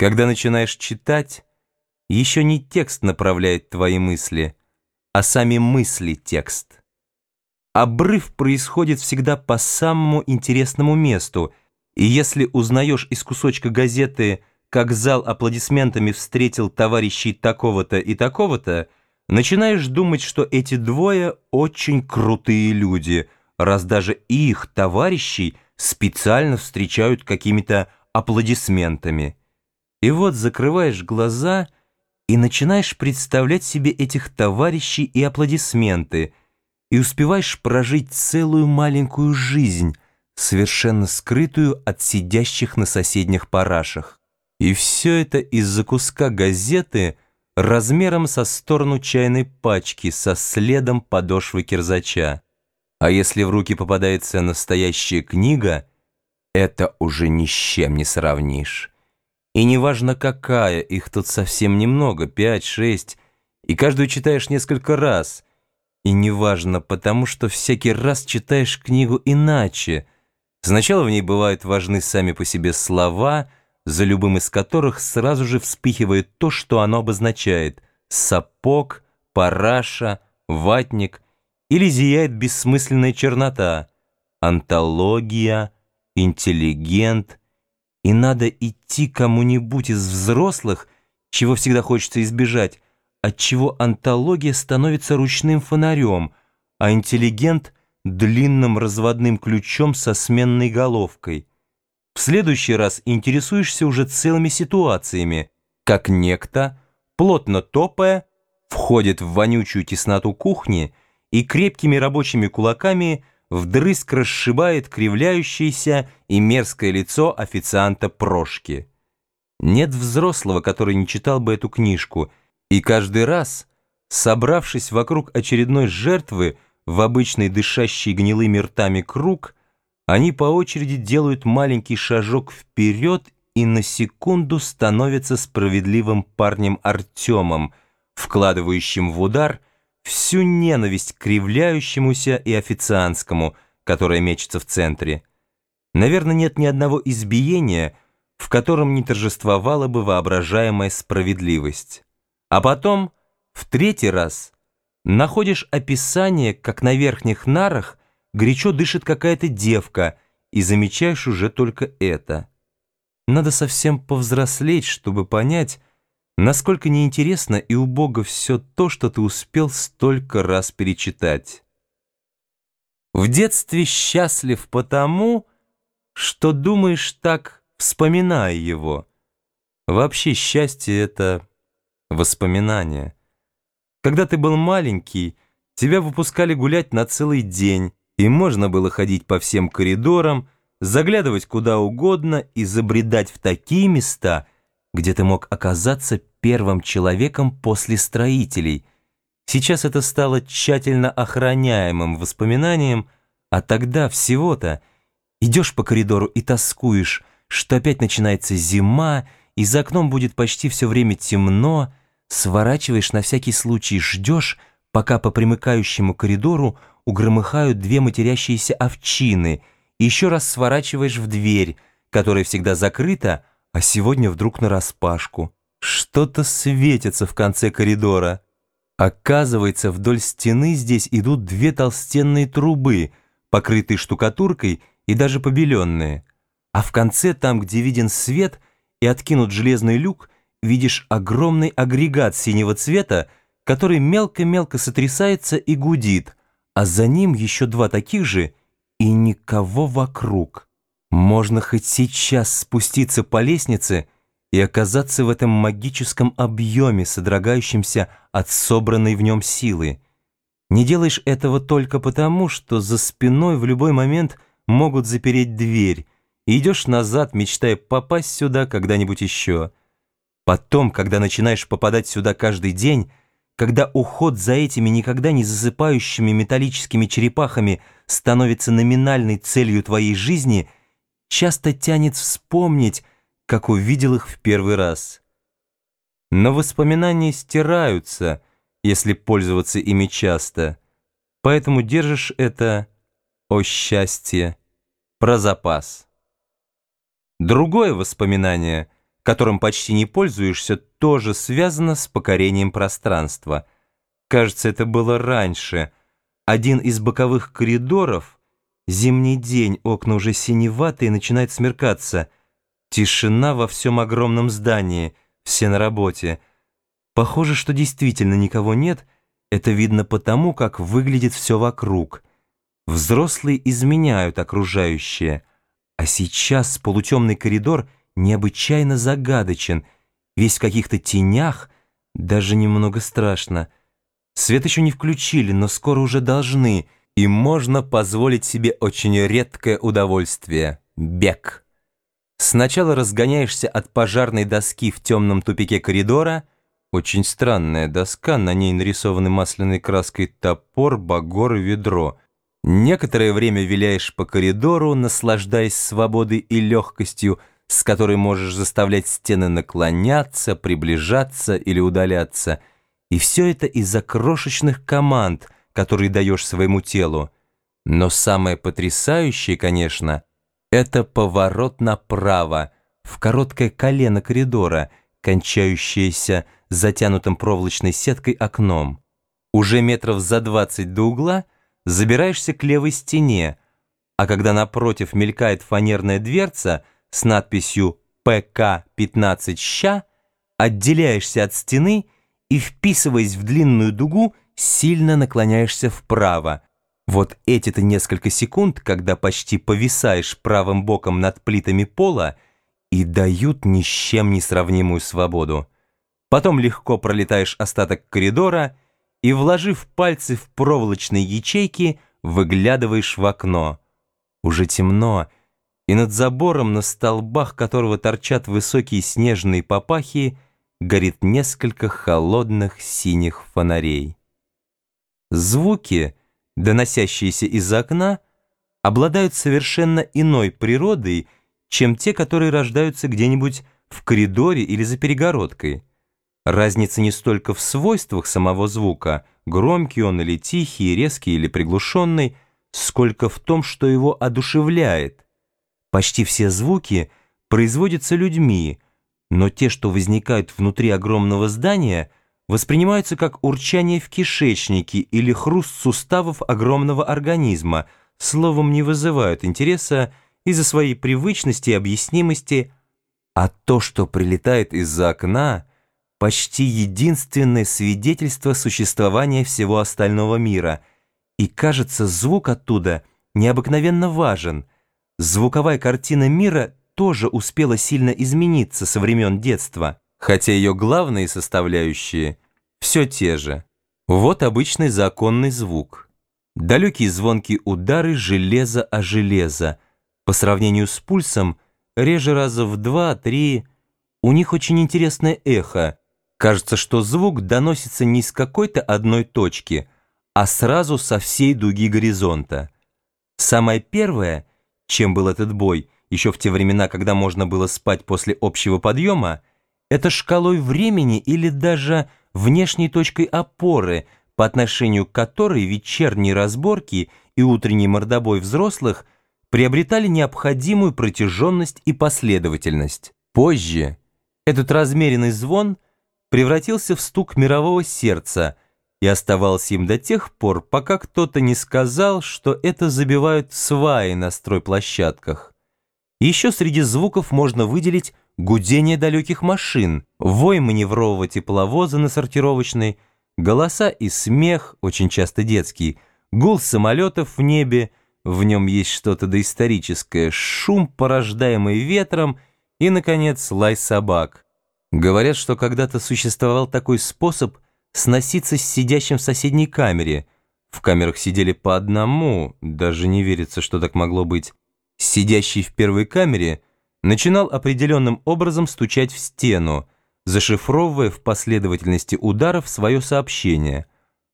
Когда начинаешь читать, еще не текст направляет твои мысли, а сами мысли текст. Обрыв происходит всегда по самому интересному месту, и если узнаешь из кусочка газеты, как зал аплодисментами встретил товарищей такого-то и такого-то, начинаешь думать, что эти двое очень крутые люди, раз даже их товарищей специально встречают какими-то аплодисментами. И вот закрываешь глаза и начинаешь представлять себе этих товарищей и аплодисменты, и успеваешь прожить целую маленькую жизнь, совершенно скрытую от сидящих на соседних парашах. И все это из-за куска газеты размером со сторону чайной пачки со следом подошвы кирзача. А если в руки попадается настоящая книга, это уже ни с чем не сравнишь. И неважно какая, их тут совсем немного, пять, шесть, и каждую читаешь несколько раз. И неважно, потому что всякий раз читаешь книгу иначе. Сначала в ней бывают важны сами по себе слова, за любым из которых сразу же вспыхивает то, что оно обозначает — сапог, параша, ватник, или зияет бессмысленная чернота, антология, интеллигент — и надо идти кому-нибудь из взрослых, чего всегда хочется избежать, отчего антология становится ручным фонарем, а интеллигент — длинным разводным ключом со сменной головкой. В следующий раз интересуешься уже целыми ситуациями, как некто, плотно топая, входит в вонючую тесноту кухни и крепкими рабочими кулаками — вдрызг расшибает кривляющееся и мерзкое лицо официанта Прошки. Нет взрослого, который не читал бы эту книжку, и каждый раз, собравшись вокруг очередной жертвы в обычный дышащий гнилыми ртами круг, они по очереди делают маленький шажок вперед и на секунду становятся справедливым парнем Артемом, вкладывающим в удар – всю ненависть к кривляющемуся и официантскому, которая мечется в центре. Наверное, нет ни одного избиения, в котором не торжествовала бы воображаемая справедливость. А потом, в третий раз, находишь описание, как на верхних нарах горячо дышит какая-то девка, и замечаешь уже только это. Надо совсем повзрослеть, чтобы понять, Насколько неинтересно и убого все то, что ты успел столько раз перечитать. В детстве счастлив потому, что думаешь так, вспоминая его. Вообще счастье — это воспоминание. Когда ты был маленький, тебя выпускали гулять на целый день, и можно было ходить по всем коридорам, заглядывать куда угодно и забредать в такие места, где ты мог оказаться первым человеком после строителей. Сейчас это стало тщательно охраняемым воспоминанием, а тогда всего-то идешь по коридору и тоскуешь, что опять начинается зима, и за окном будет почти все время темно, сворачиваешь на всякий случай, ждешь, пока по примыкающему коридору угромыхают две матерящиеся овчины, и еще раз сворачиваешь в дверь, которая всегда закрыта, а сегодня вдруг нараспашку. Что-то светится в конце коридора. Оказывается, вдоль стены здесь идут две толстенные трубы, покрытые штукатуркой и даже побеленные. А в конце, там, где виден свет и откинут железный люк, видишь огромный агрегат синего цвета, который мелко-мелко сотрясается и гудит, а за ним еще два таких же и никого вокруг. Можно хоть сейчас спуститься по лестнице — и оказаться в этом магическом объеме, содрогающемся от собранной в нем силы. Не делаешь этого только потому, что за спиной в любой момент могут запереть дверь, и идешь назад, мечтая попасть сюда когда-нибудь еще. Потом, когда начинаешь попадать сюда каждый день, когда уход за этими никогда не засыпающими металлическими черепахами становится номинальной целью твоей жизни, часто тянет вспомнить, как увидел их в первый раз. Но воспоминания стираются, если пользоваться ими часто, поэтому держишь это, о счастье, про запас. Другое воспоминание которым почти не пользуешься, тоже связано с покорением пространства. Кажется, это было раньше. Один из боковых коридоров, зимний день, окна уже синеватые, начинает смеркаться. Тишина во всем огромном здании, все на работе. Похоже, что действительно никого нет, это видно потому, как выглядит все вокруг. Взрослые изменяют окружающее, а сейчас полутемный коридор необычайно загадочен, весь в каких-то тенях, даже немного страшно. Свет еще не включили, но скоро уже должны, и можно позволить себе очень редкое удовольствие — бег. Сначала разгоняешься от пожарной доски в темном тупике коридора — очень странная доска, на ней нарисованы масляной краской топор, багор и ведро. Некоторое время виляешь по коридору, наслаждаясь свободой и легкостью, с которой можешь заставлять стены наклоняться, приближаться или удаляться. И все это из-за крошечных команд, которые даешь своему телу. Но самое потрясающее, конечно, это поворот направо, в короткое колено коридора, кончающееся затянутым проволочной сеткой окном. Уже метров за двадцать до угла забираешься к левой стене, а когда напротив мелькает фанерная дверца с надписью «ПК-15 ща», отделяешься от стены и, вписываясь в длинную дугу, сильно наклоняешься вправо. Вот эти-то несколько секунд, когда почти повисаешь правым боком над плитами пола, и дают ни с чем не сравнимую свободу. Потом легко пролетаешь остаток коридора и, вложив пальцы в проволочные ячейки, выглядываешь в окно. Уже темно, и над забором, на столбах которого торчат высокие снежные папахи, горит несколько холодных синих фонарей. Звуки, доносящиеся из окна, обладают совершенно иной природой, чем те, которые рождаются где-нибудь в коридоре или за перегородкой. Разница не столько в свойствах самого звука, громкий он или тихий, резкий или приглушенный, сколько в том, что его одушевляет. Почти все звуки производятся людьми, но те, что возникают внутри огромного здания, воспринимаются как урчание в кишечнике или хруст суставов огромного организма, словом, не вызывают интереса из-за своей привычности и объяснимости, а то, что прилетает из-за окна — почти единственное свидетельство существования всего остального мира. И кажется, звук оттуда необыкновенно важен. Звуковая картина мира тоже успела сильно измениться со времен детства, хотя ее главные составляющие все те же. Вот обычный законный звук. Далекие звонкие удары железа о железо. По сравнению с пульсом, реже раза в два-три, у них очень интересное эхо, Кажется, что звук доносится не с какой-то одной точки, а сразу со всей дуги горизонта. Самое первое, чем был этот бой, еще в те времена, когда можно было спать после общего подъема, это шкалой времени или даже внешней точкой опоры, по отношению к которой вечерние разборки и утренний мордобой взрослых приобретали необходимую протяженность и последовательность. Позже этот размеренный звон – превратился в стук мирового сердца и оставался им до тех пор, пока кто-то не сказал, что это забивают сваи на стройплощадках. Еще среди звуков можно выделить гудение далеких машин, вой маневрового тепловоза на сортировочной, голоса и смех, очень часто детский, гул самолетов в небе, в нем есть что-то доисторическое, шум, порождаемый ветром и, наконец, лай собак. Говорят, что когда-то существовал такой способ сноситься с сидящим в соседней камере. В камерах сидели по одному, даже не верится, что так могло быть. Сидящий в первой камере начинал определенным образом стучать в стену, зашифровывая в последовательности ударов свое сообщение.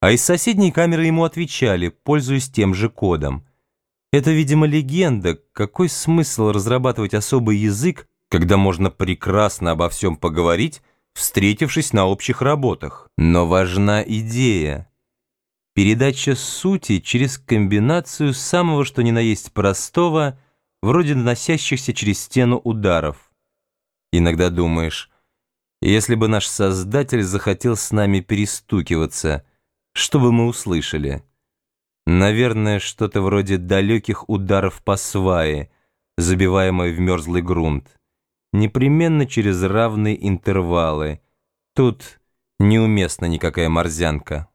А из соседней камеры ему отвечали, пользуясь тем же кодом. Это, видимо, легенда. Какой смысл разрабатывать особый язык, когда можно прекрасно обо всем поговорить, встретившись на общих работах. Но важна идея. Передача сути через комбинацию самого что ни на есть простого, вроде наносящихся через стену ударов. Иногда думаешь, если бы наш Создатель захотел с нами перестукиваться, что бы мы услышали? Наверное, что-то вроде далеких ударов по свае, забиваемой в мерзлый грунт. Непременно через равные интервалы. Тут неуместна никакая морзянка.